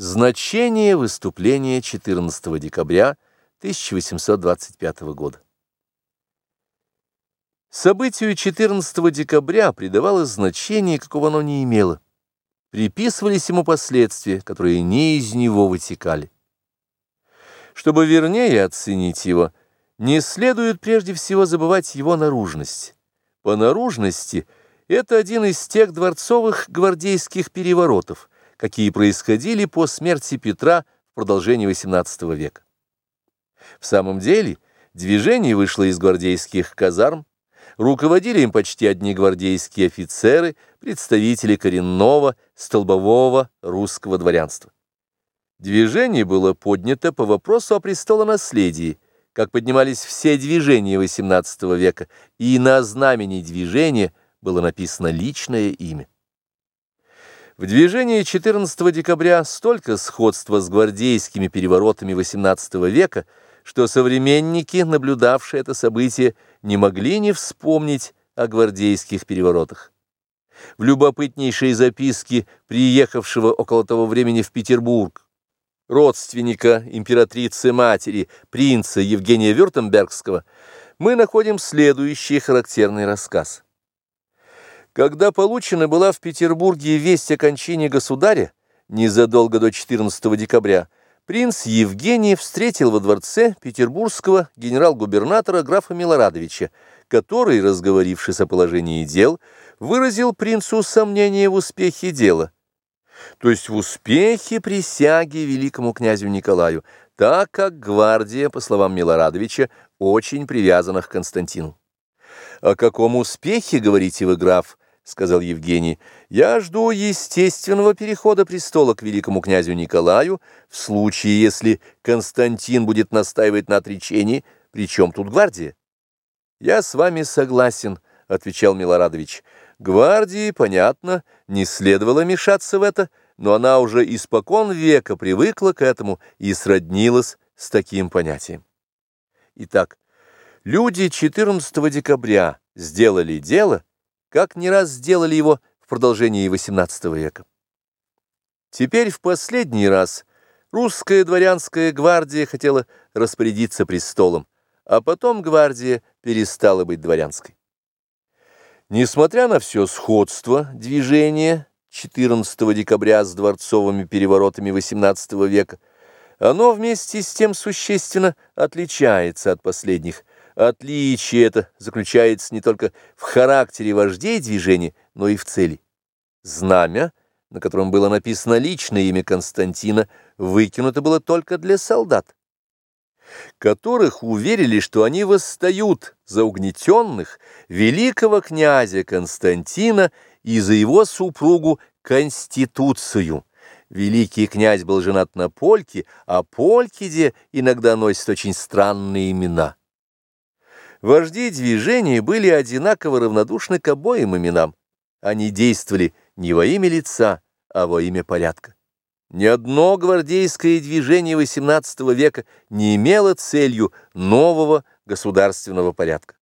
Значение выступления 14 декабря 1825 года. Событию 14 декабря придавалось значение, какого оно не имело. Приписывались ему последствия, которые не из него вытекали. Чтобы вернее оценить его, не следует прежде всего забывать его наружность. По наружности это один из тех дворцовых гвардейских переворотов – какие происходили по смерти Петра в продолжении XVIII века. В самом деле, движение вышло из гвардейских казарм, руководили им почти одни гвардейские офицеры, представители коренного, столбового русского дворянства. Движение было поднято по вопросу о престолонаследии, как поднимались все движения XVIII века, и на знамени движения было написано личное имя. В движении 14 декабря столько сходства с гвардейскими переворотами XVIII века, что современники, наблюдавшие это событие, не могли не вспомнить о гвардейских переворотах. В любопытнейшей записке приехавшего около того времени в Петербург родственника императрицы-матери, принца Евгения Вюртембергского, мы находим следующий характерный рассказ. Когда получена была в Петербурге весть о кончине государя, незадолго до 14 декабря, принц Евгений встретил во дворце петербургского генерал-губернатора графа Милорадовича, который, разговорившись о положении дел, выразил принцу сомнение в успехе дела, то есть в успехе присяги великому князю Николаю, так как гвардия, по словам Милорадовича, очень привязана к Константину. «О каком успехе, говорите вы, граф?» — сказал Евгений, — я жду естественного перехода престола к великому князю Николаю в случае, если Константин будет настаивать на отречении, причем тут гвардия. — Я с вами согласен, — отвечал Милорадович. — Гвардии, понятно, не следовало мешаться в это, но она уже испокон века привыкла к этому и сроднилась с таким понятием. Итак, люди 14 декабря сделали дело, как не раз сделали его в продолжении XVIII века. Теперь в последний раз русская дворянская гвардия хотела распорядиться престолом, а потом гвардия перестала быть дворянской. Несмотря на все сходство движения 14 декабря с дворцовыми переворотами XVIII века, оно вместе с тем существенно отличается от последних – Отличие это заключается не только в характере вождей движения, но и в цели. Знамя, на котором было написано личное имя Константина, выкинуто было только для солдат, которых уверили, что они восстают за угнетенных великого князя Константина и за его супругу Конституцию. Великий князь был женат на Польке, а Полькиде иногда носят очень странные имена. Вожди движения были одинаково равнодушны к обоим именам. Они действовали не во имя лица, а во имя порядка. Ни одно гвардейское движение XVIII века не имело целью нового государственного порядка.